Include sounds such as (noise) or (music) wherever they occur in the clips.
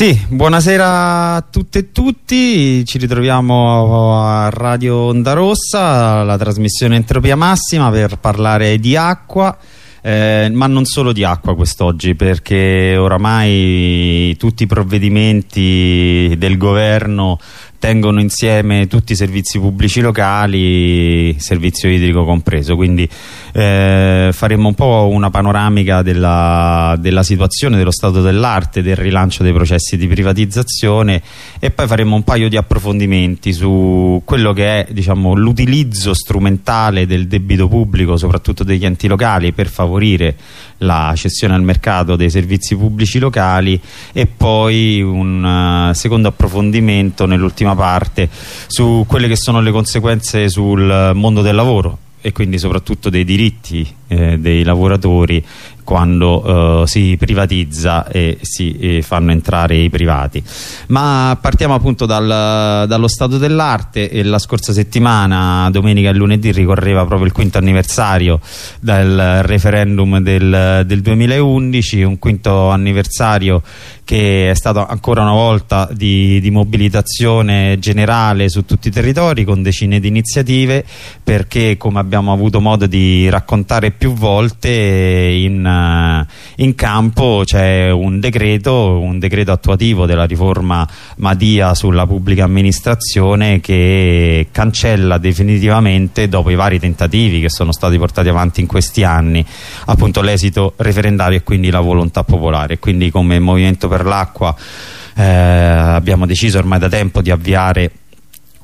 Sì, buonasera a tutte e tutti, ci ritroviamo a Radio Onda Rossa, la trasmissione Entropia Massima per parlare di acqua, eh, ma non solo di acqua quest'oggi perché oramai tutti i provvedimenti del governo tengono insieme tutti i servizi pubblici locali, servizio idrico compreso, quindi eh, faremo un po' una panoramica della, della situazione, dello stato dell'arte, del rilancio dei processi di privatizzazione e poi faremo un paio di approfondimenti su quello che è diciamo, l'utilizzo strumentale del debito pubblico, soprattutto degli enti locali, per favorire la cessione al mercato dei servizi pubblici locali e poi un uh, secondo approfondimento nell'ultima parte su quelle che sono le conseguenze sul mondo del lavoro e quindi soprattutto dei diritti eh, dei lavoratori quando eh, si privatizza e si eh, fanno entrare i privati. Ma partiamo appunto dal, dallo stato dell'arte e la scorsa settimana domenica e lunedì ricorreva proprio il quinto anniversario del referendum del, del 2011 un quinto anniversario che è stato ancora una volta di, di, mobilitazione generale su tutti i territori con decine di iniziative perché come abbiamo avuto modo di raccontare più volte in, in campo c'è un decreto, un decreto attuativo della riforma Madia sulla pubblica amministrazione che cancella definitivamente dopo i vari tentativi che sono stati portati avanti in questi anni appunto l'esito referendario e quindi la volontà popolare. Quindi come Movimento per per l'acqua eh, abbiamo deciso ormai da tempo di avviare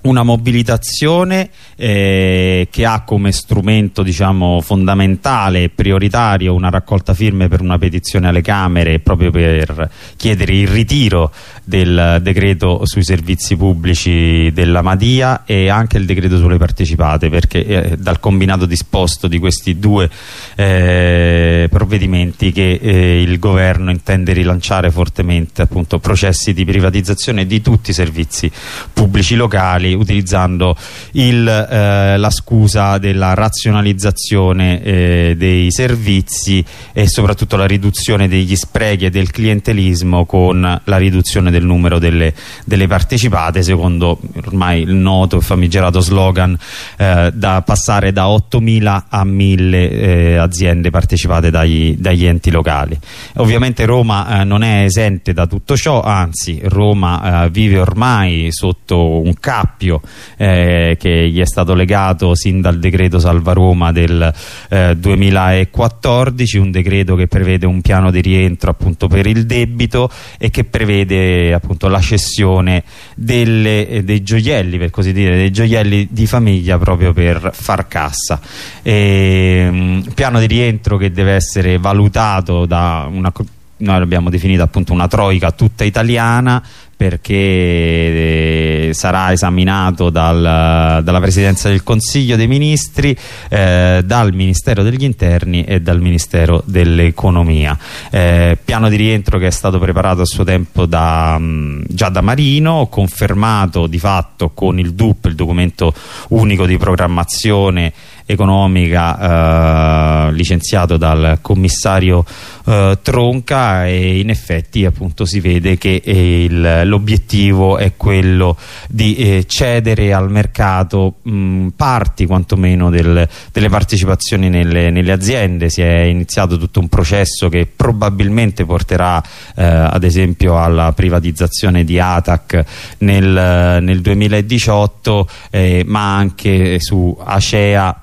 una mobilitazione eh, che ha come strumento diciamo, fondamentale e prioritario una raccolta firme per una petizione alle Camere proprio per chiedere il ritiro del decreto sui servizi pubblici della Madia e anche il decreto sulle partecipate perché eh, dal combinato disposto di questi due eh, provvedimenti che eh, il governo intende rilanciare fortemente appunto processi di privatizzazione di tutti i servizi pubblici locali utilizzando il, eh, la scusa della razionalizzazione eh, dei servizi e soprattutto la riduzione degli sprechi e del clientelismo con la riduzione del numero delle, delle partecipate secondo ormai il noto e famigerato slogan eh, da passare da 8.000 a 1.000 eh, aziende partecipate dagli, dagli, enti locali. Ovviamente Roma eh, non è esente da tutto ciò, anzi Roma eh, vive ormai sotto un cappio esempio eh, che gli è stato legato sin dal decreto Salva Roma del eh, 2014 un decreto che prevede un piano di rientro appunto per il debito e che prevede appunto la cessione delle, eh, dei gioielli per così dire dei gioielli di famiglia proprio per far cassa. E, um, piano di rientro che deve essere valutato da una noi l'abbiamo definita appunto una troica tutta italiana perché eh, sarà esaminato dal, dalla Presidenza del Consiglio dei Ministri, eh, dal Ministero degli Interni e dal Ministero dell'Economia. Eh, piano di rientro che è stato preparato a suo tempo da, mh, già da Marino, confermato di fatto con il DUP, il documento unico di programmazione economica eh, licenziato dal commissario eh, Tronca e in effetti appunto si vede che eh, l'obiettivo è quello di eh, cedere al mercato mh, parti quantomeno del, delle partecipazioni nelle, nelle, aziende. Si è iniziato tutto un processo che probabilmente porterà eh, ad esempio alla privatizzazione di Atac nel, nel 2018 eh, ma anche su Acea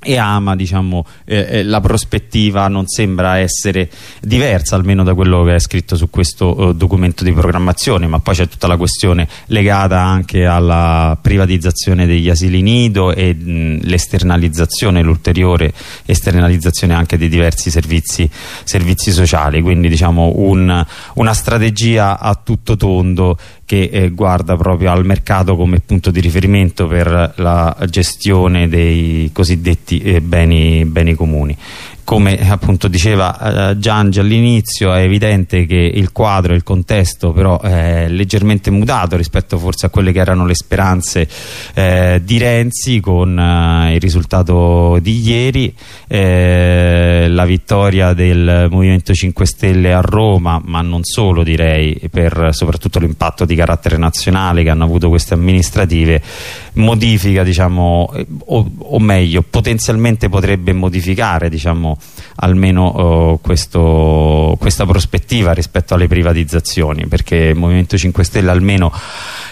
e ama diciamo, eh, eh, la prospettiva non sembra essere diversa almeno da quello che è scritto su questo eh, documento di programmazione. Ma poi c'è tutta la questione legata anche alla privatizzazione degli asili nido e l'esternalizzazione l'ulteriore esternalizzazione anche dei diversi servizi, servizi sociali. Quindi diciamo un, una strategia a tutto tondo che eh, guarda proprio al mercato come punto di riferimento per la gestione dei cosiddetti eh, beni, beni comuni come appunto diceva eh, Giangi all'inizio è evidente che il quadro, il contesto però è leggermente mutato rispetto forse a quelle che erano le speranze eh, di Renzi con eh, il risultato di ieri eh, la vittoria del Movimento 5 Stelle a Roma ma non solo direi per soprattutto l'impatto di carattere nazionale che hanno avuto queste amministrative modifica diciamo o, o meglio potenzialmente potrebbe modificare diciamo almeno uh, questo, questa prospettiva rispetto alle privatizzazioni perché il Movimento 5 Stelle almeno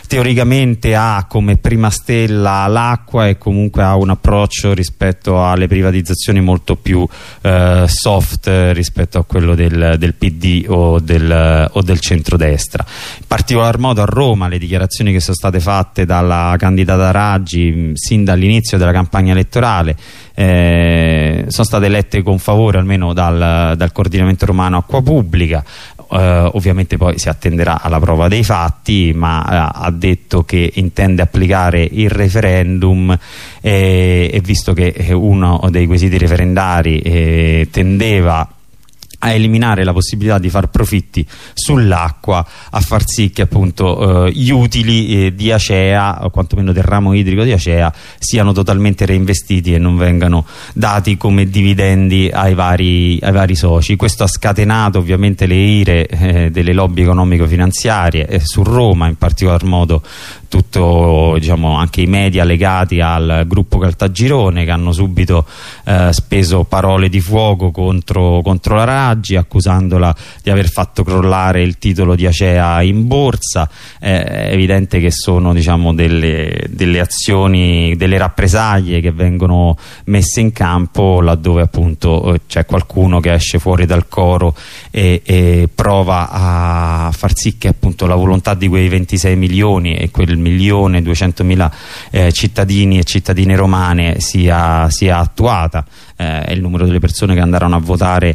teoricamente ha come prima stella l'acqua e comunque ha un approccio rispetto alle privatizzazioni molto più uh, soft rispetto a quello del, del PD o del, o del centrodestra. In particolar modo a Roma le dichiarazioni che sono state fatte dalla candidata Raggi sin dall'inizio della campagna elettorale eh, sono state lette con favore almeno dal, dal coordinamento romano acqua pubblica. Eh, ovviamente poi si attenderà alla prova dei fatti ma eh, ha detto che intende applicare il referendum eh, e visto che uno dei quesiti referendari eh, tendeva a eliminare la possibilità di far profitti sull'acqua a far sì che appunto eh, gli utili eh, di Acea o quantomeno del ramo idrico di Acea siano totalmente reinvestiti e non vengano dati come dividendi ai vari, ai vari soci. Questo ha scatenato ovviamente le ire eh, delle lobby economico-finanziarie e su Roma in particolar modo tutto diciamo, anche i media legati al gruppo Caltagirone che hanno subito eh, speso parole di fuoco contro, contro la Raggi accusandola di aver fatto crollare il titolo di Acea in borsa. Eh, è evidente che sono diciamo, delle, delle, azioni delle rappresaglie che vengono messe in campo laddove appunto eh, c'è qualcuno che esce fuori dal coro e, e prova a far sì che appunto la volontà di quei 26 milioni e quel milione e duecentomila eh, cittadini e cittadine romane sia, sia attuata eh, il numero delle persone che andarono a votare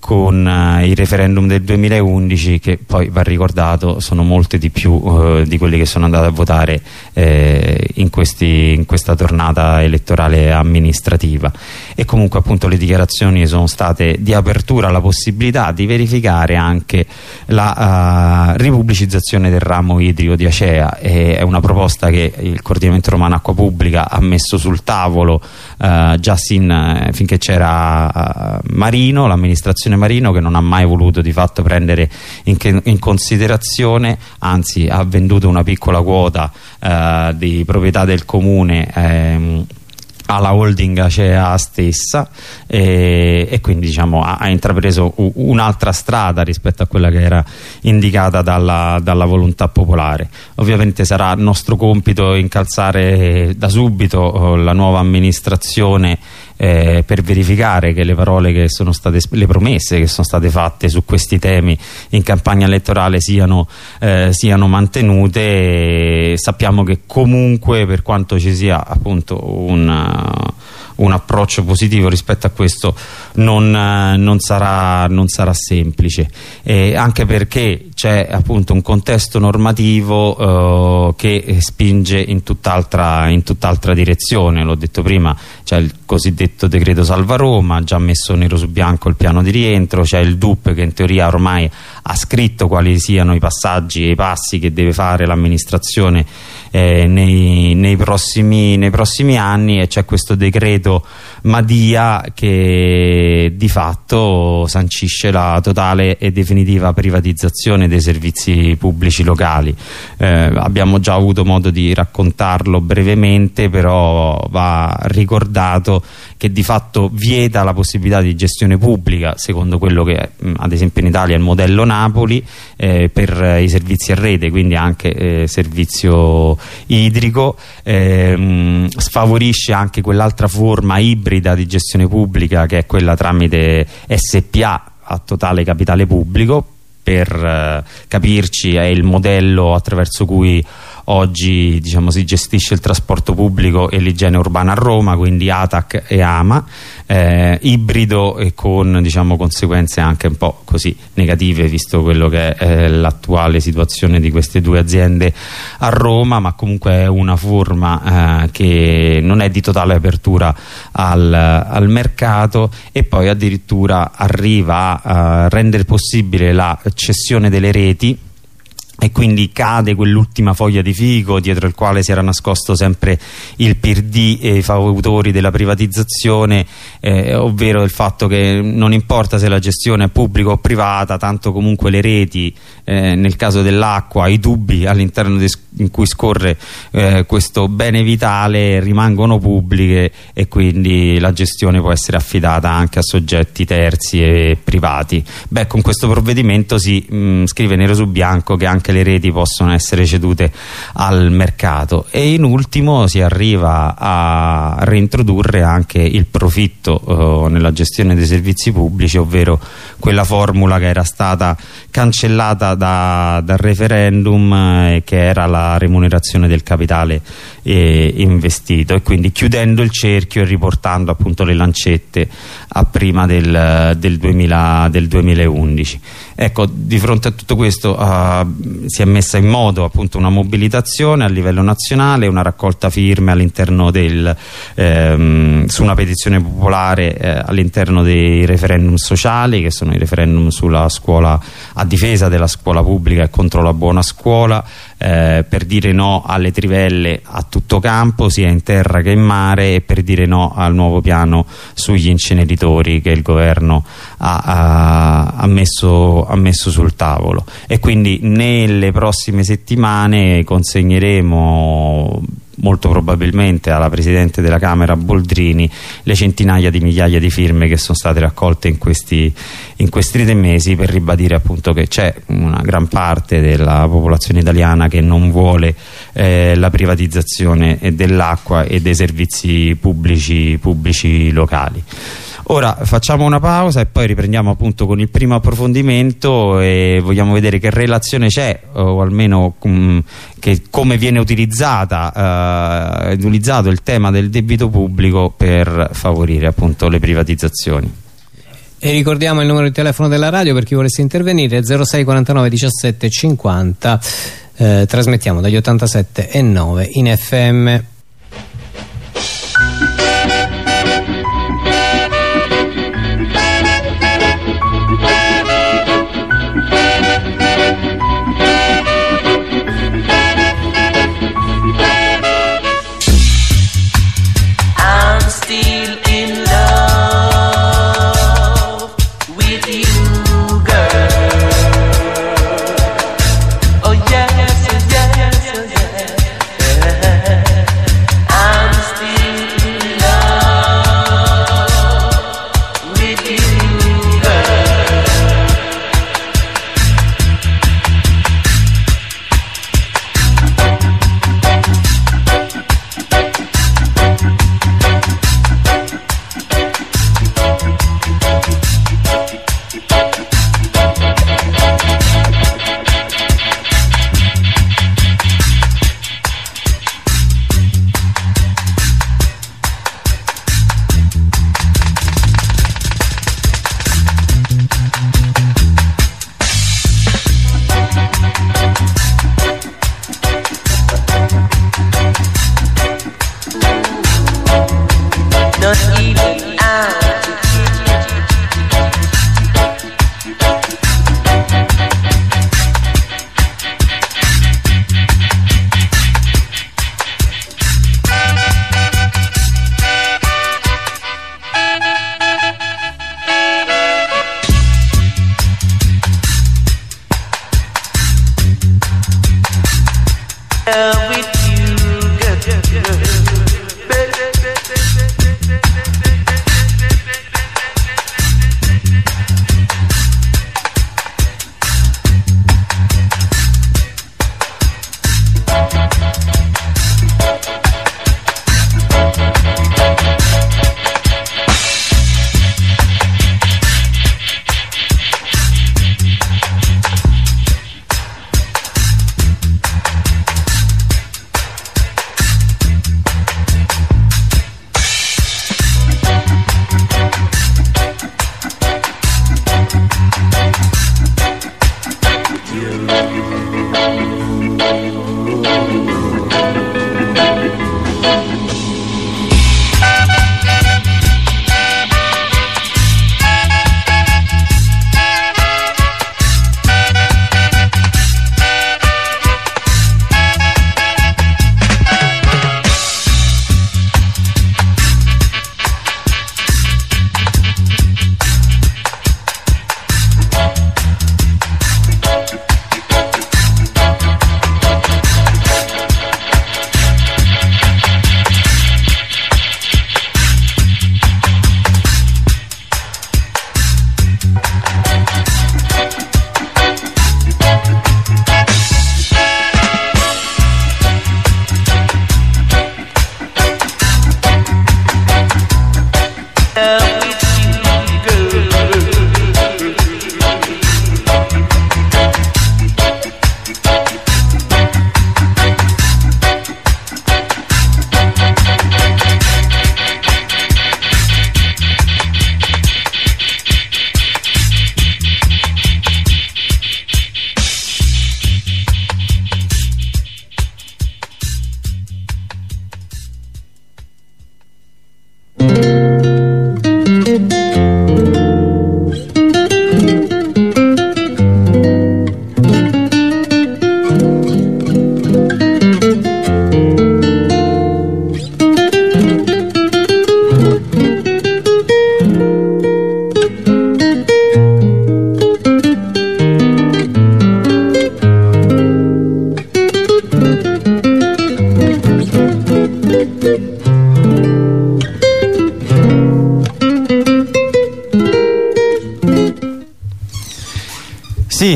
con uh, il referendum del 2011 che poi va ricordato sono molte di più uh, di quelli che sono andati a votare eh, in, questi, in, questa tornata elettorale amministrativa. E comunque appunto le dichiarazioni sono state di apertura alla possibilità di verificare anche la uh, ripubblicizzazione del ramo idrico di Acea. E è una proposta che il coordinamento romano acqua pubblica ha messo sul tavolo già sin, finché c'era Marino l'amministrazione Fondazione Marino che non ha mai voluto di fatto prendere in, in considerazione anzi ha venduto una piccola quota eh, di proprietà del comune ehm, alla holding Acea stessa e, e quindi diciamo, ha, ha, intrapreso un'altra strada rispetto a quella che era indicata dalla, dalla, volontà popolare. Ovviamente sarà nostro compito incalzare da subito oh, la nuova amministrazione eh, per verificare che le parole che sono state le promesse che sono state fatte su questi temi in campagna elettorale siano, eh, siano mantenute. Sappiamo che comunque per quanto ci sia appunto un un approccio positivo rispetto a questo non, eh, non, sarà, non sarà, semplice. Eh, anche perché c'è appunto un contesto normativo eh, che spinge in tutt'altra tutt direzione. L'ho detto prima c'è il cosiddetto decreto Salva Roma già messo nero su bianco il piano di rientro c'è il DUP che in teoria ormai ha scritto quali siano i passaggi e i passi che deve fare l'amministrazione eh, nei, nei, prossimi, nei prossimi anni e c'è questo decreto decreto Madia che di fatto sancisce la totale e definitiva privatizzazione dei servizi pubblici locali. Eh, abbiamo già avuto modo di raccontarlo brevemente, però va ricordato che di fatto vieta la possibilità di gestione pubblica, secondo quello che mh, ad esempio in Italia è il modello Napoli, eh, per i servizi a rete, quindi anche eh, servizio idrico, ehm, sfavorisce anche quell'altra forma forma ibrida di gestione pubblica che è quella tramite SPA a totale capitale pubblico per eh, capirci è il modello attraverso cui oggi diciamo, si gestisce il trasporto pubblico e l'igiene urbana a Roma quindi ATAC e AMA eh, ibrido e con diciamo, conseguenze anche un po' così negative visto quello che è l'attuale situazione di queste due aziende a Roma ma comunque è una forma eh, che non è di totale apertura al, al mercato e poi addirittura arriva a rendere possibile la cessione delle reti e quindi cade quell'ultima foglia di figo dietro il quale si era nascosto sempre il PIRD e i fautori della privatizzazione eh, ovvero il fatto che non importa se la gestione è pubblica o privata tanto comunque le reti eh, nel caso dell'acqua i tubi all'interno in cui scorre eh, questo bene vitale rimangono pubbliche e quindi la gestione può essere affidata anche a soggetti terzi e privati. Beh con questo provvedimento si mh, scrive nero su bianco che anche anche le reti possono essere cedute al mercato. E in ultimo si arriva a reintrodurre anche il profitto eh, nella gestione dei servizi pubblici ovvero quella formula che era stata cancellata da, dal referendum eh, che era la remunerazione del capitale eh, investito. E quindi chiudendo il cerchio e riportando appunto le lancette a prima del, del, 2000, del 2011 ecco di fronte a tutto questo uh, si è messa in modo appunto una mobilitazione a livello nazionale una raccolta firme all'interno del ehm, su una petizione popolare eh, all'interno dei referendum sociali che sono i referendum sulla scuola a difesa della scuola pubblica e contro la buona scuola eh, per dire no alle trivelle a tutto campo sia in terra che in mare e per dire no al nuovo piano sugli inceneritori che il governo ha, ha, ha, messo, ha messo sul tavolo. E quindi nelle prossime settimane consegneremo molto probabilmente alla Presidente della Camera Boldrini le centinaia di migliaia di firme che sono state raccolte in questi, in questi tre mesi per ribadire appunto che c'è una gran parte della popolazione italiana che non vuole eh, la privatizzazione dell'acqua e dei servizi pubblici, pubblici locali. Ora facciamo una pausa e poi riprendiamo appunto con il primo approfondimento e vogliamo vedere che relazione c'è o almeno um, come viene utilizzata, uh, utilizzato il tema del debito pubblico per favorire appunto le privatizzazioni. E ricordiamo il numero di telefono della radio per chi volesse intervenire 06 49 17 50 eh, trasmettiamo dagli 87 e 9 in FM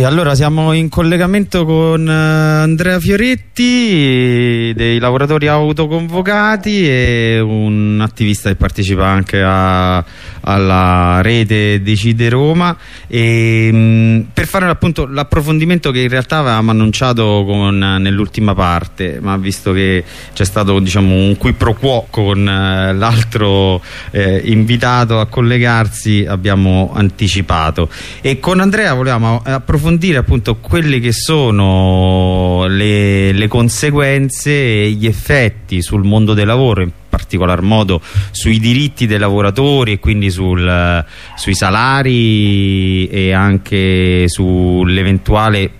Allora siamo in collegamento con uh, Andrea Fioretti dei lavoratori autoconvocati e un attivista che partecipa anche a, alla rete Decide Roma. E, mh, mm, per fare appunto l'approfondimento che in realtà avevamo annunciato nell'ultima parte ma visto che c'è stato diciamo un qui pro quo con uh, l'altro eh, invitato a collegarsi abbiamo anticipato. E con Andrea volevamo approfondire appunto quelle che sono le, le conseguenze e gli effetti sul mondo del lavoro in particolar modo sui diritti dei lavoratori e quindi sul, sui salari e anche sull'eventuale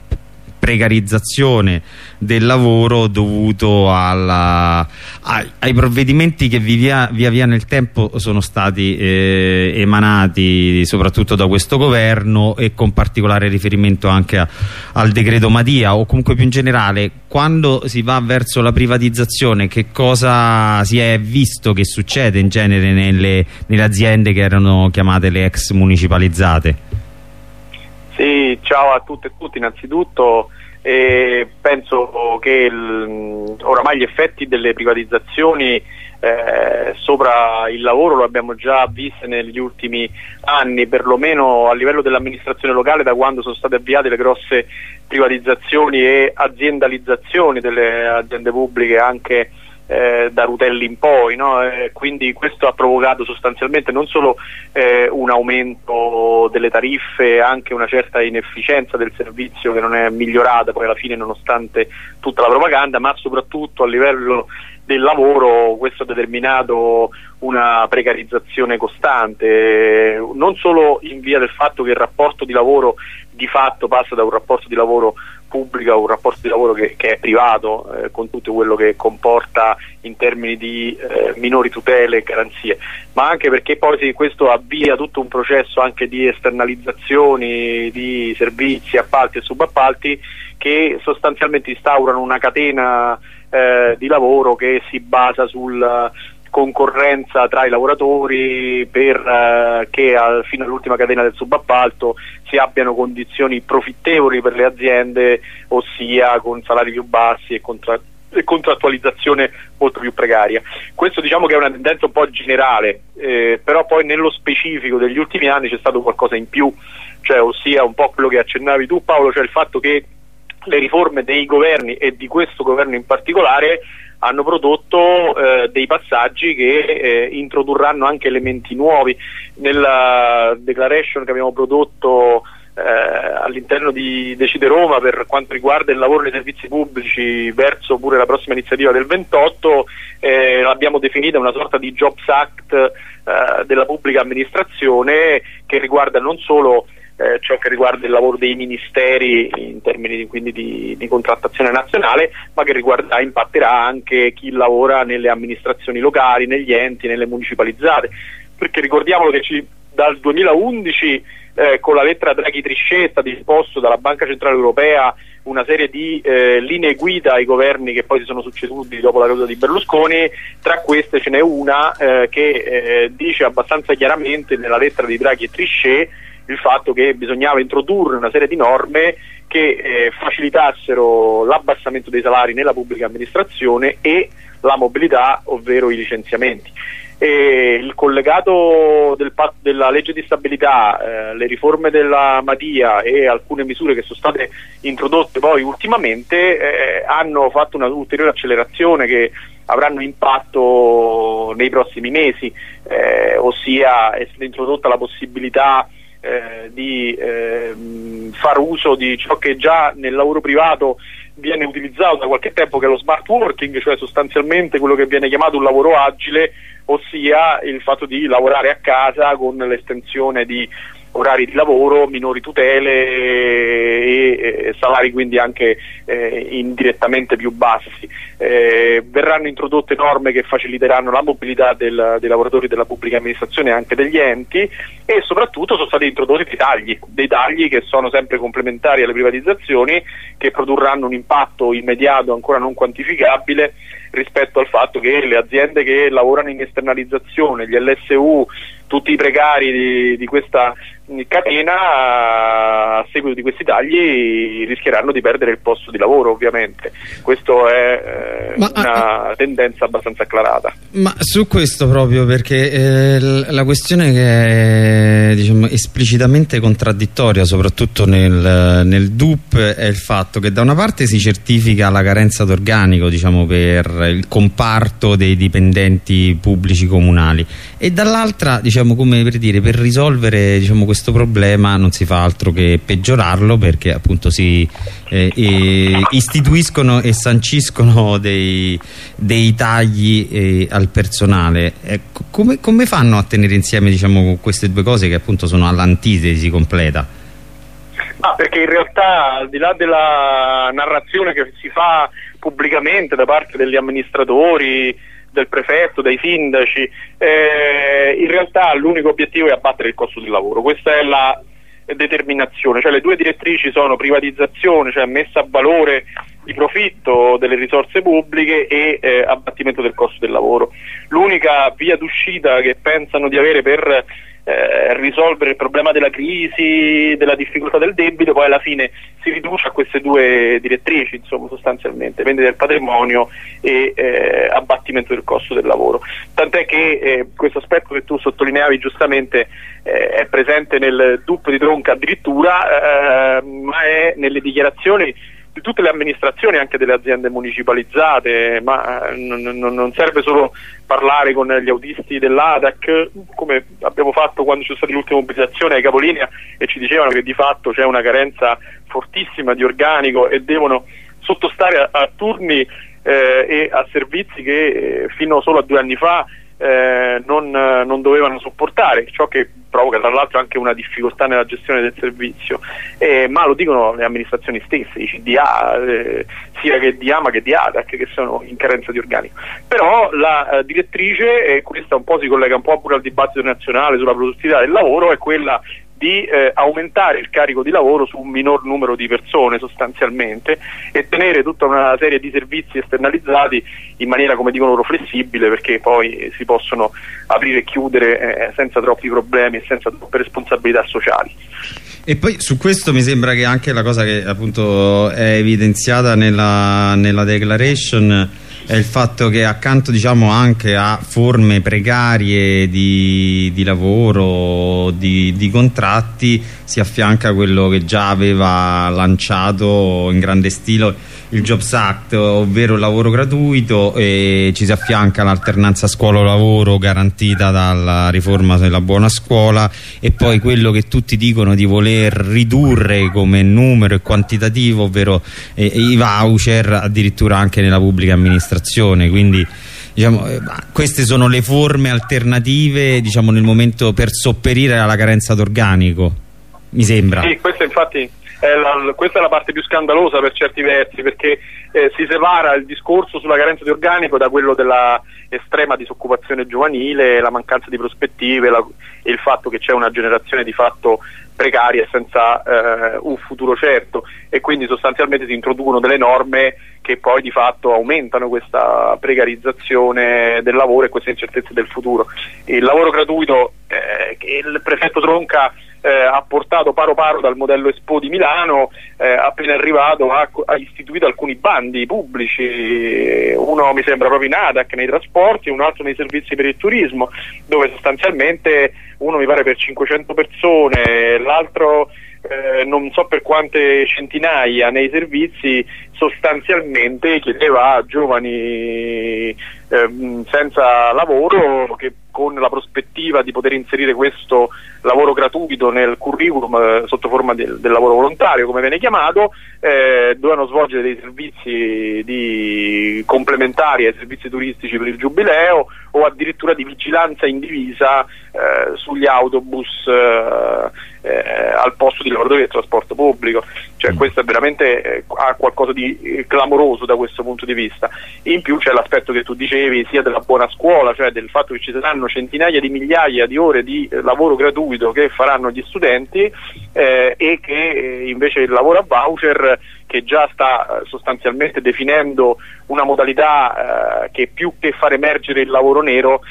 precarizzazione del lavoro dovuto alla, ai, ai, provvedimenti che via, via, via nel tempo sono stati eh, emanati soprattutto da questo governo e con particolare riferimento anche a, al decreto Madia o comunque più in generale quando si va verso la privatizzazione che cosa si è visto che succede in genere nelle, nelle aziende che erano chiamate le ex municipalizzate? Sì, ciao a tutte e tutti innanzitutto e penso che il, oramai gli effetti delle privatizzazioni eh, sopra il lavoro lo abbiamo già visto negli ultimi anni, perlomeno a livello dell'amministrazione locale da quando sono state avviate le grosse privatizzazioni e aziendalizzazioni delle aziende pubbliche anche eh, da Rutelli in poi, no? eh, quindi questo ha provocato sostanzialmente non solo eh, un aumento delle tariffe, anche una certa inefficienza del servizio che non è migliorata poi alla fine nonostante tutta la propaganda, ma soprattutto a livello del lavoro questo ha determinato una precarizzazione costante, non solo in via del fatto che il rapporto di lavoro di fatto passa da un rapporto di lavoro pubblico a un rapporto di lavoro che, che è privato eh, con tutto quello che comporta in termini di eh, minori tutele e garanzie, ma anche perché poi questo avvia tutto un processo anche di esternalizzazioni di servizi, appalti e subappalti che sostanzialmente instaurano una catena eh, di lavoro che si basa sul concorrenza tra i lavoratori per eh, fino all'ultima catena del subappalto si abbiano condizioni profittevoli per le aziende, ossia con salari più bassi e, contra e contrattualizzazione molto più precaria. Questo diciamo che è una tendenza un po' generale, eh, però poi nello specifico degli ultimi anni c'è stato qualcosa in più, cioè ossia un po' quello che accennavi tu Paolo, cioè il fatto che le riforme dei governi e di questo governo in particolare hanno prodotto eh, dei passaggi che eh, introdurranno anche elementi nuovi. Nella declaration che abbiamo prodotto eh, all'interno di Decide Roma per quanto riguarda il lavoro nei servizi pubblici verso pure la prossima iniziativa del 28 eh, l'abbiamo definita una sorta di Jobs Act eh, della pubblica amministrazione che riguarda non solo eh, ciò che riguarda il lavoro dei ministeri in termini di, di, di, contrattazione nazionale, ma che riguarda, impatterà anche chi lavora nelle amministrazioni locali, negli enti, nelle municipalizzate. Perché ricordiamolo che ci, dal 2011 eh, con la lettera Draghi Trichet è stato disposto dalla Banca Centrale Europea una serie di eh, linee guida ai governi che poi si sono succeduti dopo la caduta di Berlusconi, tra queste ce n'è una eh, che eh, dice abbastanza chiaramente nella lettera di Draghi e Trichet il fatto che bisognava introdurre una serie di norme che eh, facilitassero l'abbassamento dei salari nella pubblica amministrazione e la mobilità, ovvero i licenziamenti. E il collegato del della legge di stabilità, eh, le riforme della Madia e alcune misure che sono state introdotte poi ultimamente eh, hanno fatto una ulteriore accelerazione che avranno impatto nei prossimi mesi, eh, ossia è stata introdotta la possibilità eh, di eh, far uso di ciò che già nel lavoro privato viene utilizzato da qualche tempo che è lo smart working, cioè sostanzialmente quello che viene chiamato un lavoro agile, ossia il fatto di lavorare a casa con l'estensione di orari di lavoro, minori tutele e, salari quindi anche eh, indirettamente più bassi. Eh, verranno introdotte norme che faciliteranno la mobilità del, dei lavoratori della pubblica amministrazione e anche degli enti e soprattutto sono stati introdotti dei tagli, dei tagli che sono sempre complementari alle privatizzazioni che produrranno un impatto immediato ancora non quantificabile rispetto al fatto che le aziende che lavorano in esternalizzazione, gli LSU, tutti i precari di, di questa catena a seguito di questi tagli rischieranno di perdere il posto di lavoro ovviamente. Questo è eh, ma, una ah, tendenza abbastanza acclarata. Ma su questo proprio perché eh, la questione che è diciamo, esplicitamente contraddittoria soprattutto nel, nel, DUP è il fatto che da una parte si certifica la carenza d'organico diciamo, per il comparto dei dipendenti pubblici comunali e dall'altra diciamo, come per dire per risolvere diciamo, questo problema non si fa altro che peggiorarlo perché appunto si eh, istituiscono e sanciscono dei, dei tagli eh, al personale eh, come, come, fanno a tenere insieme diciamo, queste due cose che appunto sono all'antitesi completa? Ah, perché in realtà al di là della narrazione che si fa pubblicamente da parte degli amministratori del prefetto, dei sindaci, eh, in realtà l'unico obiettivo è abbattere il costo del lavoro, questa è la determinazione, cioè le due direttrici sono privatizzazione, cioè messa a valore di profitto delle risorse pubbliche e eh, abbattimento del costo del lavoro. L'unica via d'uscita che pensano di avere per eh, risolvere il problema della crisi, della difficoltà del debito, poi alla fine si riduce a queste due direttrici, insomma, sostanzialmente, vendita del patrimonio e eh, abbattimento del costo del lavoro. Tant'è che eh, questo aspetto che tu sottolineavi giustamente eh, è presente nel DUP di Tronca addirittura, eh, ma è nelle dichiarazioni di tutte le amministrazioni, anche delle aziende municipalizzate, ma eh, non, serve solo parlare con gli autisti dell'ADAC, come abbiamo fatto quando c'è stata l'ultima mobilitazione ai capolinea e ci dicevano che di fatto c'è una carenza fortissima di organico e devono sottostare a, a turni eh, e a servizi che eh, fino solo a due anni fa eh, non, non, dovevano sopportare, ciò che provoca tra l'altro anche una difficoltà nella gestione del servizio, eh, ma lo dicono le amministrazioni stesse, i CDA, eh, sia che di AMA che di ADAC, che sono in carenza di organico. Però la eh, direttrice, e questa un po' si collega un po' pure al dibattito nazionale sulla produttività del lavoro, è quella di eh, aumentare il carico di lavoro su un minor numero di persone sostanzialmente e tenere tutta una serie di servizi esternalizzati in maniera come dicono loro flessibile perché poi si possono aprire e chiudere eh, senza troppi problemi e senza troppe responsabilità sociali. E poi su questo mi sembra che anche la cosa che appunto è evidenziata nella, nella declaration è il fatto che accanto diciamo, anche a forme precarie di, di lavoro, di, di, contratti, si affianca quello che già aveva lanciato in grande stile il Jobs Act, ovvero il lavoro gratuito e ci si affianca l'alternanza scuola-lavoro garantita dalla riforma della buona scuola e poi quello che tutti dicono di voler ridurre come numero e quantitativo, ovvero eh, i voucher addirittura anche nella pubblica amministrazione, quindi diciamo, eh, queste sono le forme alternative diciamo, nel momento per sopperire alla carenza d'organico, mi sembra. Sì, questo infatti è la, questa è la parte più scandalosa per certi versi perché eh, si separa il discorso sulla carenza di organico da quello della estrema disoccupazione giovanile, la mancanza di prospettive la, e il fatto che c'è una generazione di fatto precaria e senza eh, un futuro certo e quindi sostanzialmente si introducono delle norme che poi di fatto aumentano questa precarizzazione del lavoro e queste incertezze del futuro. Il lavoro gratuito eh, che il prefetto Tronca eh, ha portato paro paro dal modello Expo di Milano, eh, appena arrivato ha, ha, istituito alcuni bandi pubblici, uno mi sembra proprio in ADAC nei trasporti, un altro nei servizi per il turismo, dove sostanzialmente uno mi pare per 500 persone, l'altro eh, non so per quante centinaia nei servizi sostanzialmente chiedeva a giovani ehm, senza lavoro che con la prospettiva di poter inserire questo lavoro gratuito nel curriculum eh, sotto forma del, del, lavoro volontario come viene chiamato eh, dovevano svolgere dei servizi di complementari ai servizi turistici per il giubileo o addirittura di vigilanza in divisa eh, sugli autobus eh, eh, al posto di lavoratori del trasporto pubblico cioè mm. questo è veramente eh, ha qualcosa di clamoroso da questo punto di vista in più c'è l'aspetto che tu dicevi sia della buona scuola cioè del fatto che ci saranno centinaia di migliaia di ore di lavoro gratuito che faranno gli studenti eh, e che eh, invece il lavoro a voucher che già sta eh, sostanzialmente definendo una modalità eh, che più che far emergere il lavoro nero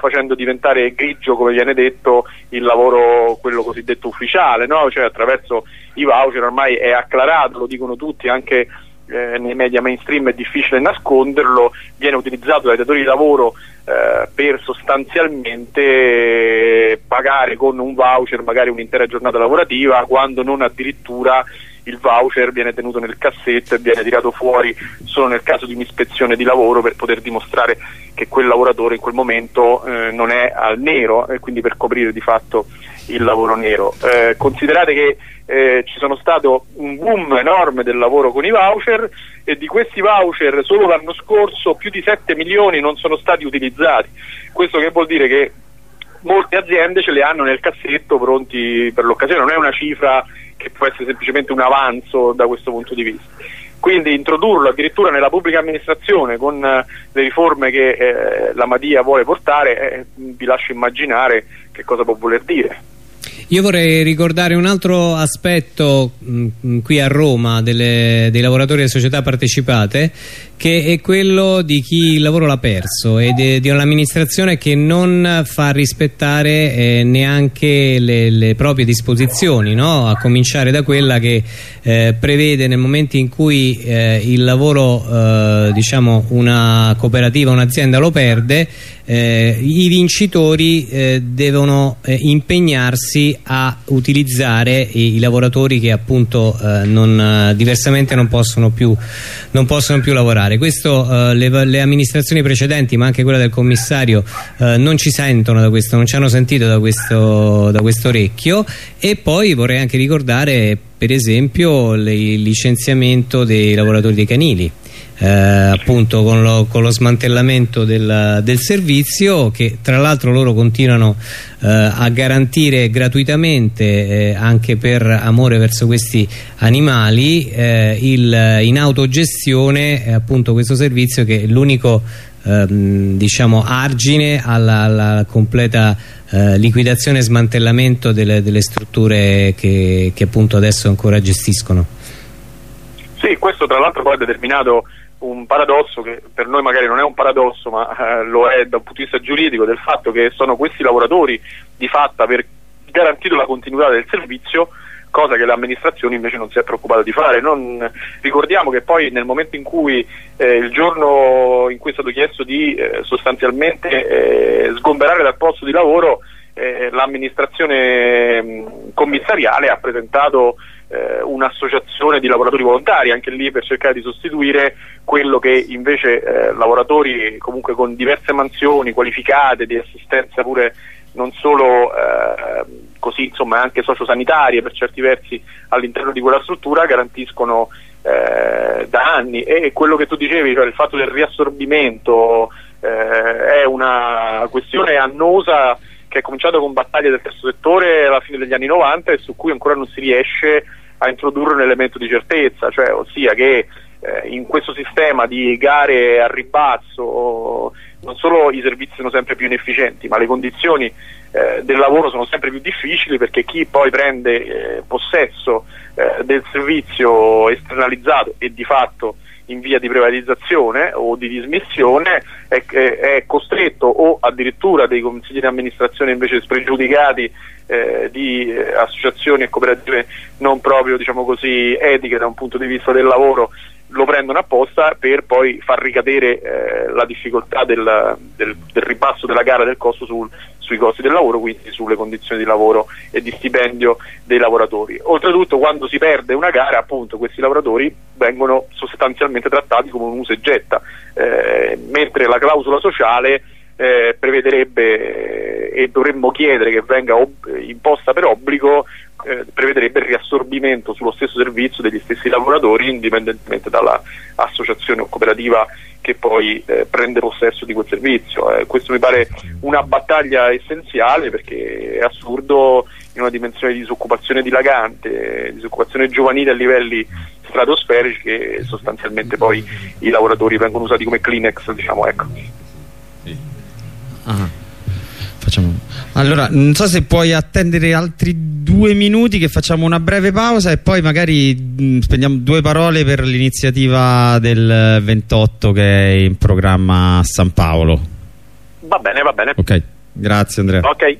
facendo diventare grigio, come viene detto, il lavoro, quello cosiddetto ufficiale, no? cioè attraverso i voucher ormai è acclarato, lo dicono tutti, anche eh, nei media mainstream è difficile nasconderlo, viene utilizzato dai datori di lavoro eh, per sostanzialmente pagare con un voucher magari un'intera giornata lavorativa quando non addirittura il voucher viene tenuto nel cassetto e viene tirato fuori solo nel caso di un'ispezione di lavoro per poter dimostrare che quel lavoratore in quel momento eh, non è al nero e quindi per coprire di fatto il lavoro nero. Eh, considerate che eh, ci sono stato un boom enorme del lavoro con i voucher e di questi voucher solo l'anno scorso più di 7 milioni non sono stati utilizzati. Questo che vuol dire che molte aziende ce le hanno nel cassetto pronti per l'occasione, non è una cifra che può essere semplicemente un avanzo da questo punto di vista. Quindi introdurlo addirittura nella pubblica amministrazione con eh, le riforme che eh, la Madia vuole portare, eh, vi lascio immaginare che cosa può voler dire. Io vorrei ricordare un altro aspetto mh, mm, qui a Roma delle, dei lavoratori delle società partecipate che è quello di chi il lavoro l'ha perso e di, di un'amministrazione che non fa rispettare eh, neanche le, le, proprie disposizioni no? a cominciare da quella che eh, prevede nel momento in cui eh, il lavoro eh, diciamo una cooperativa, un'azienda lo perde eh, i vincitori eh, devono eh, impegnarsi a utilizzare i, i, lavoratori che appunto eh, non, eh, diversamente non possono, più, non possono più lavorare. Questo eh, le, le, amministrazioni precedenti ma anche quella del commissario non ci sentono da questo non ci hanno sentito da questo, da questo orecchio. E poi vorrei anche ricordare per esempio il licenziamento dei lavoratori dei canili eh, appunto con lo, con lo smantellamento del, del, servizio che tra l'altro loro continuano eh, a garantire gratuitamente eh, anche per amore verso questi animali eh, il, in autogestione appunto questo servizio che è l'unico ehm, diciamo argine alla, alla completa eh, liquidazione e smantellamento delle, delle strutture che, che appunto adesso ancora gestiscono. Sì, questo tra l'altro poi ha determinato un paradosso che per noi magari non è un paradosso ma eh, lo è da un punto di vista giuridico del fatto che sono questi lavoratori di fatto aver garantito la continuità del servizio cosa che l'amministrazione invece non si è preoccupata di fare. Non, ricordiamo che poi nel momento in cui eh, il giorno in cui è stato chiesto di eh, sostanzialmente eh, sgomberare dal posto di lavoro eh, l'amministrazione commissariale ha presentato eh, un'associazione di lavoratori volontari, anche lì per cercare di sostituire quello che invece eh, lavoratori comunque con diverse mansioni qualificate di assistenza pure non solo eh, così insomma anche sociosanitarie per certi versi all'interno di quella struttura garantiscono eh, da anni. E quello che tu dicevi, cioè il fatto del riassorbimento eh, è una questione annosa che è cominciato con battaglie del terzo settore alla fine degli anni 90 e su cui ancora non si riesce a introdurre un elemento di certezza, cioè ossia che eh, in questo sistema di gare a ribasso non solo i servizi sono sempre più inefficienti, ma le condizioni eh, del lavoro sono sempre più difficili perché chi poi prende eh, possesso eh, del servizio esternalizzato e di fatto in via di privatizzazione o di dismissione è, è, costretto o addirittura dei consigli di amministrazione invece spregiudicati eh, di eh, associazioni e cooperative non proprio diciamo così, etiche da un punto di vista del lavoro lo prendono apposta per poi far ricadere eh, la difficoltà del, del, del, ribasso della gara del costo sul, sui costi del lavoro, quindi sulle condizioni di lavoro e di stipendio dei lavoratori. Oltretutto quando si perde una gara appunto questi lavoratori vengono sostanzialmente trattati come un uso e getta, eh, mentre la clausola sociale eh, prevederebbe eh, e dovremmo chiedere che venga imposta per obbligo eh, prevederebbe il riassorbimento sullo stesso servizio degli stessi lavoratori indipendentemente dall'associazione o cooperativa che poi eh, prende possesso di quel servizio. Eh, questo mi pare una battaglia essenziale perché è assurdo in una dimensione di disoccupazione dilagante, disoccupazione giovanile a livelli stratosferici che sostanzialmente poi i lavoratori vengono usati come Kleenex, diciamo, ecco. Ah. Facciamo... Allora, non so se puoi attendere altri due minuti che facciamo una breve pausa e poi magari mh, spendiamo due parole per l'iniziativa del 28 che è in programma a San Paolo. Va bene, va bene. Ok, grazie Andrea. Ok.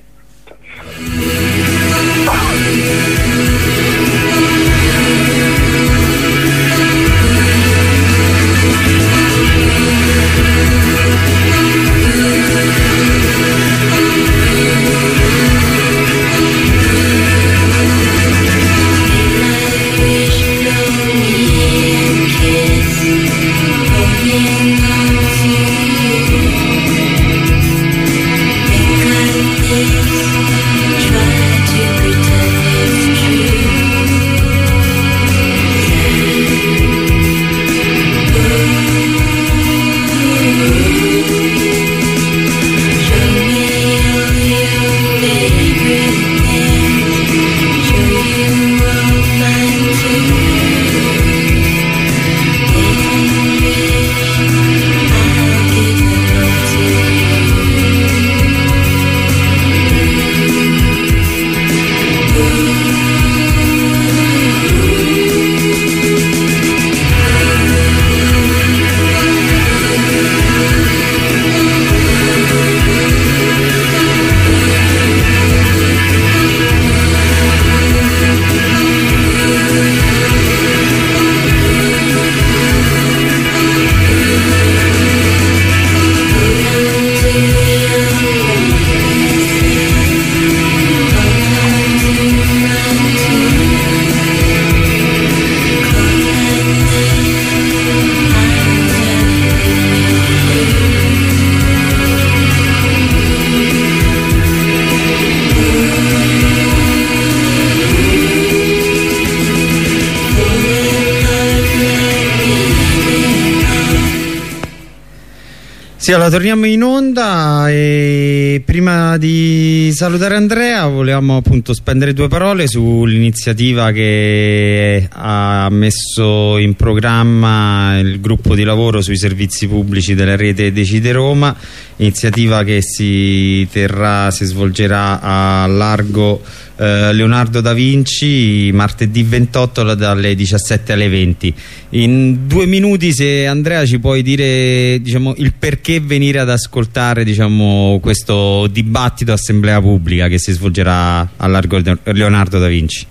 Sì, allora torniamo in onda e prima di salutare Andrea volevamo appunto spendere due parole sull'iniziativa che ha messo in programma il gruppo di lavoro sui servizi pubblici della rete Decide Roma, iniziativa che si terrà, si svolgerà a largo eh, Leonardo da Vinci martedì 28 dalle 17 alle 20 in due minuti se Andrea ci puoi dire diciamo, il perché venire ad ascoltare diciamo, questo dibattito assemblea pubblica che si svolgerà a largo Leonardo da Vinci.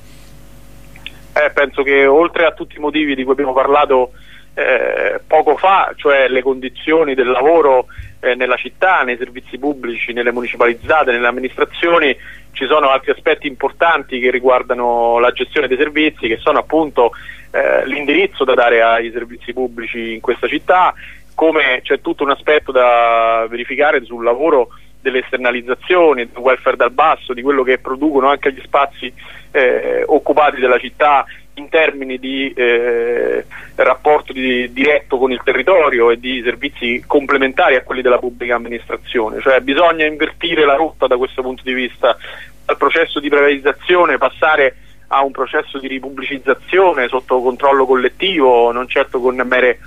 Eh, penso che oltre a tutti i motivi di cui abbiamo parlato eh, poco fa, cioè le condizioni del lavoro eh, nella città, nei servizi pubblici, nelle municipalizzate, nelle amministrazioni, ci sono altri aspetti importanti che riguardano la gestione dei servizi, che sono appunto eh, l'indirizzo da dare ai servizi pubblici in questa città, come c'è tutto un aspetto da verificare sul lavoro delle esternalizzazioni, del welfare dal basso, di quello che producono anche gli spazi eh, occupati della città in termini di eh, rapporto di, diretto con il territorio e di servizi complementari a quelli della pubblica amministrazione, cioè bisogna invertire la rotta da questo punto di vista, dal processo di privatizzazione passare a un processo di ripubblicizzazione sotto controllo collettivo, non certo con mere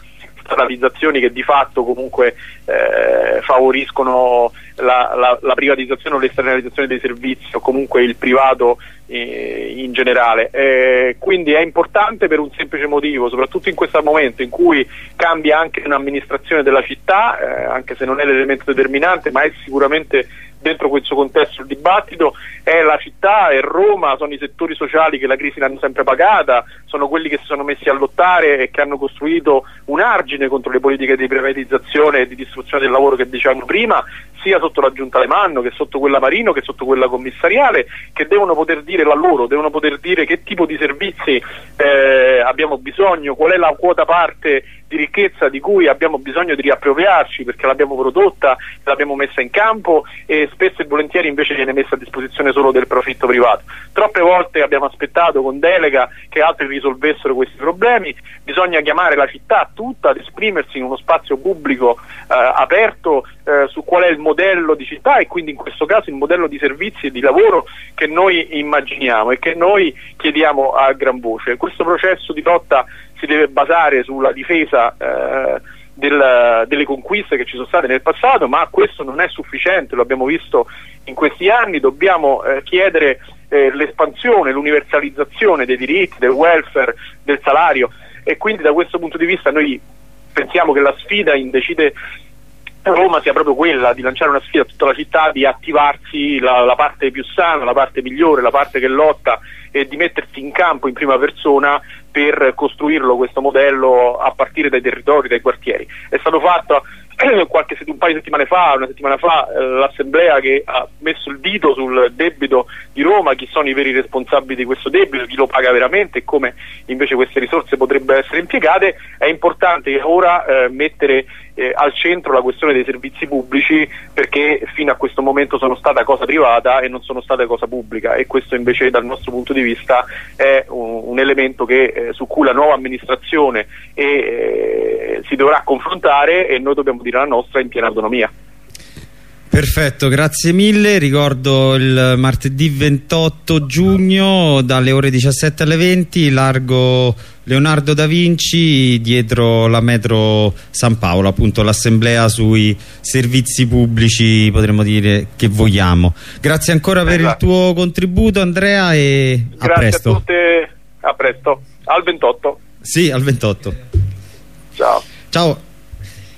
statalizzazioni che di fatto comunque eh, favoriscono la, la, la, privatizzazione o l'esternalizzazione dei servizi o comunque il privato eh, in generale. Eh, quindi è importante per un semplice motivo, soprattutto in questo momento in cui cambia anche un'amministrazione della città, eh, anche se non è l'elemento determinante, ma è sicuramente dentro questo contesto il dibattito è la città, è Roma, sono i settori sociali che la crisi l'hanno sempre pagata, sono quelli che si sono messi a lottare e che hanno costruito un argine contro le politiche di privatizzazione e di distruzione del lavoro che dicevamo prima, sia sotto la giunta Lemanno che sotto quella Marino che sotto quella commissariale, che devono poter dire la loro, devono poter dire che tipo di servizi eh, abbiamo bisogno, qual è la quota parte di ricchezza di cui abbiamo bisogno di riappropriarci perché l'abbiamo prodotta, l'abbiamo messa in campo e spesso e volentieri invece viene messa a disposizione solo del profitto privato. Troppe volte abbiamo aspettato con delega che altri risolvessero questi problemi, bisogna chiamare la città tutta ad esprimersi in uno spazio pubblico eh, aperto eh, su qual è il modello di città e quindi in questo caso il modello di servizi e di lavoro che noi immaginiamo e che noi chiediamo a gran voce. Questo processo di lotta si deve basare sulla difesa eh, del, delle conquiste che ci sono state nel passato, ma questo non è sufficiente, lo abbiamo visto in questi anni, dobbiamo eh, chiedere eh, l'espansione, l'universalizzazione dei diritti, del welfare, del salario e quindi da questo punto di vista noi pensiamo che la sfida in Decide Roma sia proprio quella di lanciare una sfida a tutta la città, di attivarsi la, la, parte più sana, la parte migliore, la parte che lotta e di mettersi in campo in prima persona per costruirlo questo modello a partire dai territori, dai quartieri. È stato fatto (clears throat) qualche, un paio di settimane fa, una settimana fa, eh, l'assemblea che ha messo il dito sul debito di Roma, chi sono i veri responsabili di questo debito, chi lo paga veramente e come invece queste risorse potrebbero essere impiegate, è importante ora eh, mettere eh, al centro la questione dei servizi pubblici perché fino a questo momento sono stata cosa privata e non sono state cosa pubblica e questo invece dal nostro punto di vista è un, un elemento che, eh, su cui la nuova amministrazione eh, si dovrà confrontare e noi dobbiamo dire la nostra in piena autonomia. Perfetto, grazie mille. Ricordo il martedì 28 giugno dalle ore 17 alle 20, largo Leonardo da Vinci dietro la metro San Paolo, appunto l'assemblea sui servizi pubblici, potremmo dire che vogliamo. Grazie ancora per esatto. il tuo contributo Andrea e grazie a presto. a tutte, a presto, al 28. Sì, al 28. Ciao. Ciao.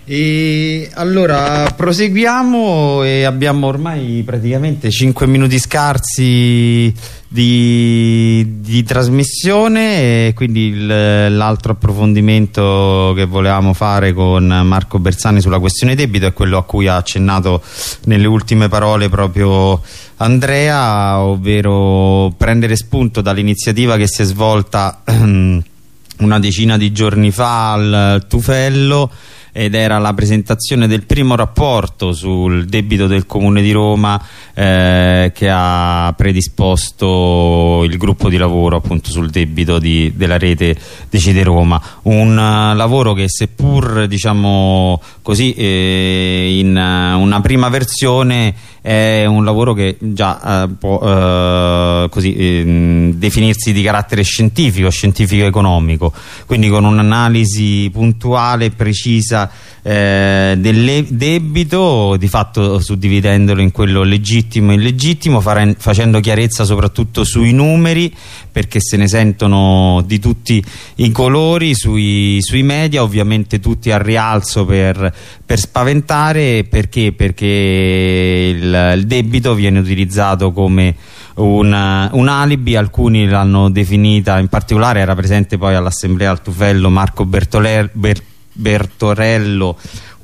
E allora proseguiamo e abbiamo ormai praticamente 5 minuti scarsi di, di trasmissione e quindi l'altro approfondimento che volevamo fare con Marco Bersani sulla questione debito è quello a cui ha accennato nelle ultime parole proprio Andrea ovvero prendere spunto dall'iniziativa che si è svolta (clears throat) una decina di giorni fa al Tufello ed era la presentazione del primo rapporto sul debito del Comune di Roma eh, che ha predisposto il gruppo di lavoro appunto sul debito di, della rete Decide Roma. Un uh, lavoro che seppur diciamo così eh, in uh, una prima versione è un lavoro che già uh, può così, ehm, definirsi di carattere scientifico, scientifico economico. Quindi con un'analisi puntuale e precisa eh, del debito, di fatto suddividendolo in quello legittimo e illegittimo, facendo chiarezza soprattutto sui numeri, perché se ne sentono di tutti i colori sui, sui media, ovviamente tutti al rialzo per, per spaventare, perché? Perché il, il debito viene utilizzato come un, un, alibi, alcuni l'hanno definita, in particolare era presente poi all'assemblea al Tufello Marco Bertoler, Ber, Bertorello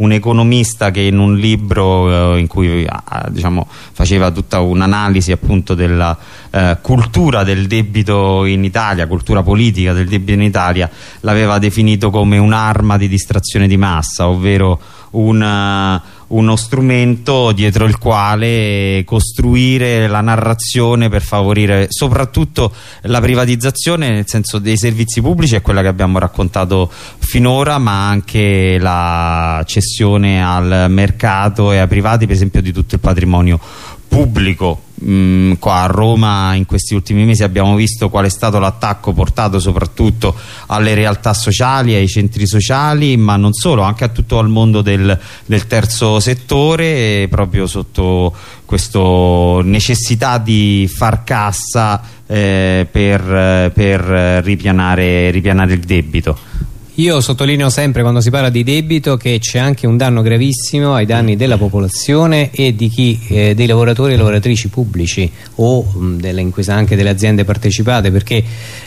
un economista che in un libro eh, in cui eh, diciamo, faceva tutta un'analisi appunto della eh, cultura del debito in Italia, cultura politica del debito in Italia, l'aveva definito come un'arma di distrazione di massa, ovvero un uno strumento dietro il quale costruire la narrazione per favorire soprattutto la privatizzazione nel senso dei servizi pubblici è quella che abbiamo raccontato finora ma anche la cessione al mercato e ai privati per esempio di tutto il patrimonio pubblico Mm, qua a Roma in questi ultimi mesi abbiamo visto qual è stato l'attacco portato soprattutto alle realtà sociali, ai centri sociali ma non solo, anche a tutto il mondo del, del terzo settore proprio sotto questa necessità di far cassa eh, per, per ripianare, ripianare il debito io sottolineo sempre quando si parla di debito che c'è anche un danno gravissimo ai danni della popolazione e chi, eh, dei lavoratori e lavoratrici pubblici o mh, delle, anche delle aziende partecipate perché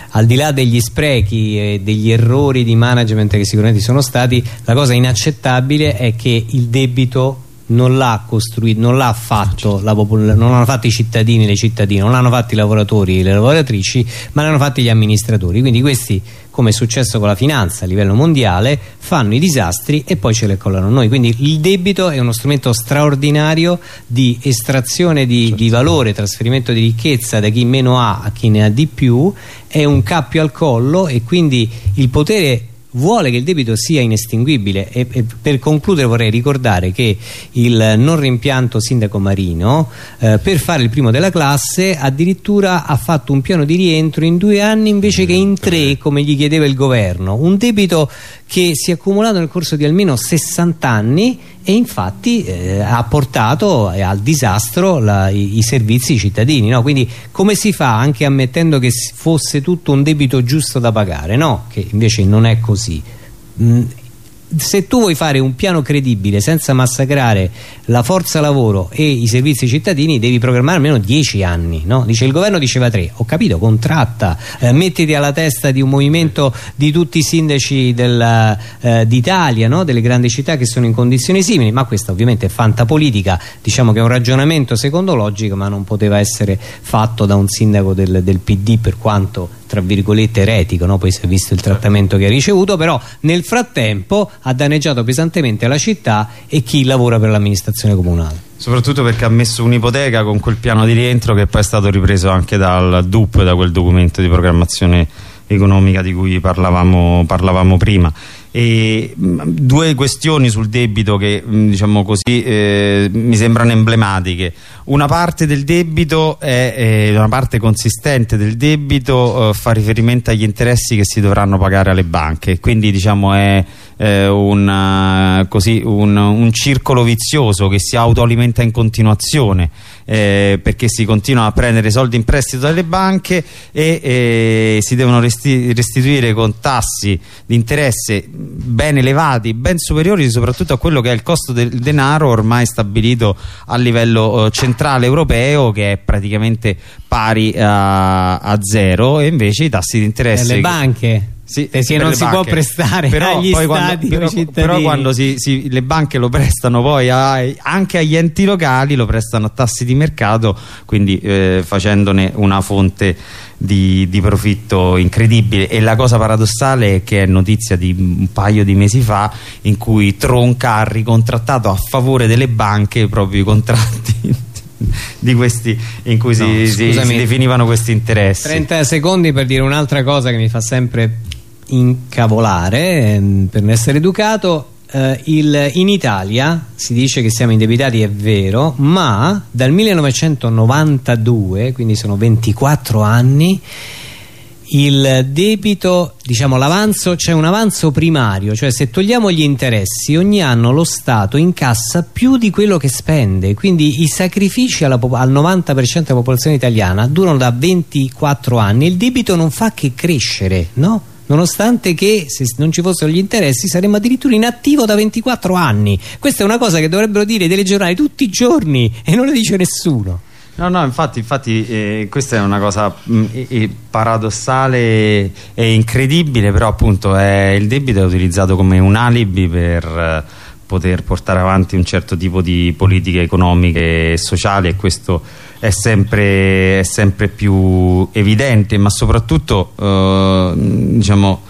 al di là degli sprechi e degli errori di management che sicuramente sono stati la cosa inaccettabile è che il debito non l'ha costruito, non l'ha fatto la non l'hanno fatto i cittadini e le cittadine, non l'hanno fatto i lavoratori e le lavoratrici, ma l'hanno fatto gli amministratori. Quindi questi, come è successo con la finanza a livello mondiale, fanno i disastri e poi ce le collano noi. Quindi il debito è uno strumento straordinario di estrazione di, certo. di valore, trasferimento di ricchezza da chi meno ha a chi ne ha di più, è un cappio al collo e quindi il potere vuole che il debito sia inestinguibile e, e, per concludere vorrei ricordare che il non rimpianto sindaco Marino eh, per fare il primo della classe addirittura ha fatto un piano di rientro in due anni invece che in tre come gli chiedeva il governo un debito che si è accumulato nel corso di almeno 60 anni e infatti eh, ha portato eh, al disastro la, i, i, servizi cittadini no? quindi come si fa anche ammettendo che fosse tutto un debito giusto da pagare no? che invece non è così mm, se tu vuoi fare un piano credibile senza massacrare la forza lavoro e i servizi cittadini devi programmare almeno dieci anni no? Dice, il governo diceva tre ho capito contratta eh, mettiti alla testa di un movimento di tutti i sindaci eh, d'Italia no? delle grandi città che sono in condizioni simili ma questa ovviamente è fantapolitica diciamo che è un ragionamento secondo logico ma non poteva essere fatto da un sindaco del, del PD per quanto tra virgolette eretico no? poi si è visto il trattamento che ha ricevuto però nel frattempo ha danneggiato pesantemente la città e chi lavora per l'amministrazione comunale soprattutto perché ha messo un'ipoteca con quel piano di rientro che poi è stato ripreso anche dal DUP da quel documento di programmazione economica di cui parlavamo, parlavamo prima e, mh, due questioni sul debito che mh, diciamo così eh, mi sembrano emblematiche. Una parte del debito è, è una parte consistente del debito eh, fa riferimento agli interessi che si dovranno pagare alle banche quindi diciamo è eh, un, così, un, un, circolo vizioso che si autoalimenta in continuazione eh, perché si continua a prendere soldi in prestito dalle banche e eh, si devono resti restituire con tassi di interesse ben elevati, ben superiori soprattutto a quello che è il costo del denaro ormai stabilito a livello eh, centrale europeo che è praticamente pari a, a zero e invece i tassi di interesse... Le banche sì, perché non si banche. può prestare però, agli stati quando, però, però, quando si, si, le banche lo prestano poi a, anche agli enti locali lo prestano a tassi di mercato quindi eh, facendone una fonte di, di, profitto incredibile. E la cosa paradossale è che è notizia di un paio di mesi fa in cui Tronca ha ricontrattato a favore delle banche proprio i contratti (laughs) di questi in cui no, si, si, si, definivano questi interessi. 30 secondi per dire un'altra cosa che mi fa sempre incavolare ehm, per non essere educato eh, il, in Italia si dice che siamo indebitati è vero ma dal 1992 quindi sono 24 anni il debito, diciamo l'avanzo, c'è un avanzo primario, cioè se togliamo gli interessi ogni anno lo Stato incassa più di quello che spende, quindi i sacrifici alla, al 90% della popolazione italiana durano da 24 anni, il debito non fa che crescere, no? Nonostante che se non ci fossero gli interessi saremmo addirittura in attivo da 24 anni. Questa è una cosa che dovrebbero dire i telegiornali tutti i giorni e non lo dice nessuno. No, no, infatti, infatti eh, questa è una cosa mh, mm, paradossale e incredibile, però appunto è, il debito è utilizzato come un alibi per eh, poter portare avanti un certo tipo di politiche economiche e sociali e questo è sempre, è sempre più evidente ma soprattutto eh, diciamo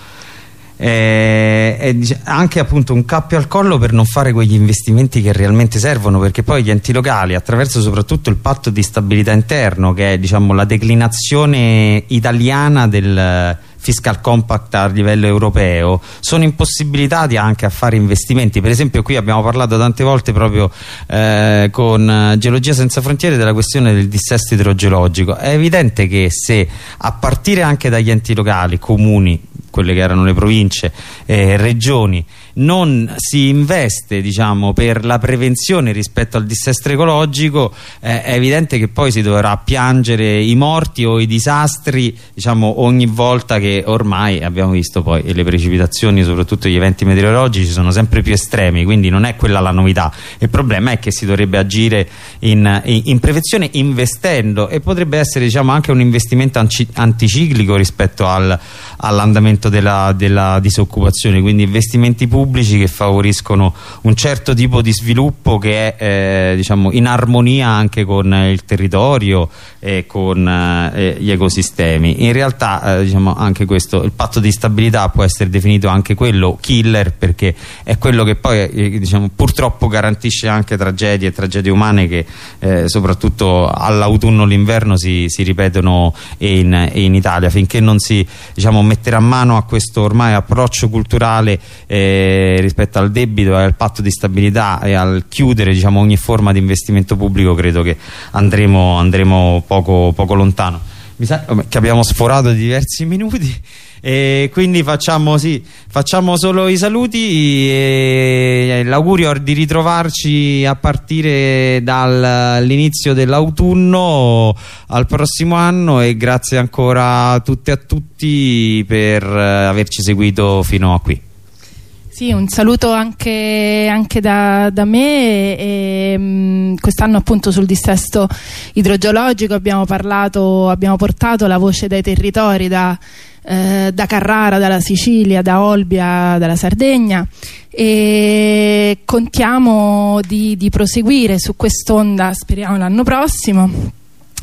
è, è, anche appunto un cappio al collo per non fare quegli investimenti che realmente servono perché poi gli enti locali attraverso soprattutto il patto di stabilità interno che è diciamo la declinazione italiana del fiscal compact a livello europeo sono impossibilitati anche a fare investimenti. Per esempio qui abbiamo parlato tante volte proprio eh, con Geologia Senza Frontiere della questione del dissesto idrogeologico. È evidente che se a partire anche dagli enti locali, comuni quelle che erano le province, eh, regioni non si investe diciamo, per la prevenzione rispetto al dissesto ecologico eh, è evidente che poi si dovrà piangere i morti o i disastri diciamo, ogni volta che ormai abbiamo visto poi le precipitazioni soprattutto gli eventi meteorologici sono sempre più estremi quindi non è quella la novità. Il problema è che si dovrebbe agire in, in, in prevenzione investendo e potrebbe essere diciamo, anche un investimento anticiclico rispetto al, all'andamento della, della disoccupazione quindi investimenti pubblici pubblici che favoriscono un certo tipo di sviluppo che è eh, diciamo, in armonia anche con il territorio e con eh, gli ecosistemi. In realtà eh, diciamo, anche questo, il patto di stabilità può essere definito anche quello killer perché è quello che poi eh, diciamo, purtroppo garantisce anche tragedie e tragedie umane che eh, soprattutto all'autunno l'inverno si, si, ripetono in, in, Italia finché non si diciamo, metterà mano a questo ormai approccio culturale eh, rispetto al debito e al patto di stabilità e al chiudere diciamo, ogni forma di investimento pubblico credo che andremo, andremo poco, poco lontano. Mi sa che abbiamo sforato di diversi (laughs) minuti e quindi facciamo, sì, facciamo solo i saluti e l'augurio di ritrovarci a partire dall'inizio dell'autunno al prossimo anno e grazie ancora a tutte e a tutti per averci seguito fino a qui Sì, un saluto anche, anche da, da, me. Mm, quest'anno appunto sul dissesto idrogeologico abbiamo parlato, abbiamo portato la voce dai territori da, eh, da Carrara, dalla Sicilia, da Olbia, dalla Sardegna e contiamo di, di proseguire su quest'onda, speriamo l'anno prossimo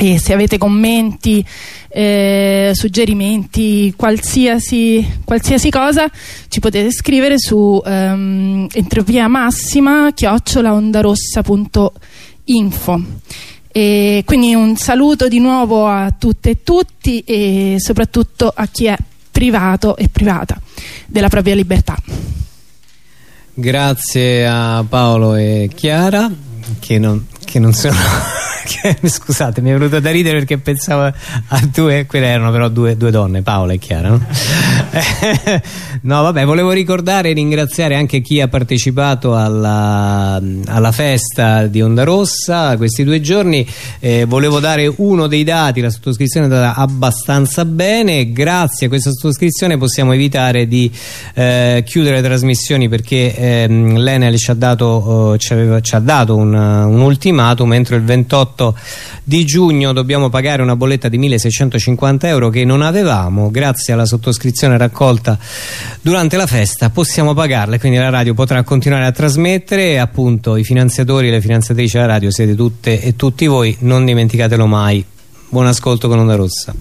e se avete commenti, eh, suggerimenti, qualsiasi, qualsiasi, cosa ci potete scrivere su ehm, entropia massima chiocciolaondarossa.info e quindi un saluto di nuovo a tutte e tutti e soprattutto a chi è privato e privata della propria libertà. Grazie a Paolo e Chiara che non, che non sono (laughs) scusate mi è venuto da ridere perché pensavo a due quelle erano però due, due donne Paola e Chiara no? (laughs) no vabbè volevo ricordare e ringraziare anche chi ha partecipato alla, alla festa di Onda Rossa questi due giorni eh, volevo dare uno dei dati la sottoscrizione è andata abbastanza bene grazie a questa sottoscrizione possiamo evitare di eh, chiudere le trasmissioni perché ehm, l'Enel ci ha dato, eh, ci aveva, ci ha dato un, un ultimatum entro il 28 18 di giugno dobbiamo pagare una bolletta di 1650 euro che non avevamo. Grazie alla sottoscrizione raccolta durante la festa possiamo pagarla quindi la radio potrà continuare a trasmettere. Appunto i finanziatori e le finanziatrici della radio siete tutte e tutti voi non dimenticatelo mai. Buon ascolto con Onda Rossa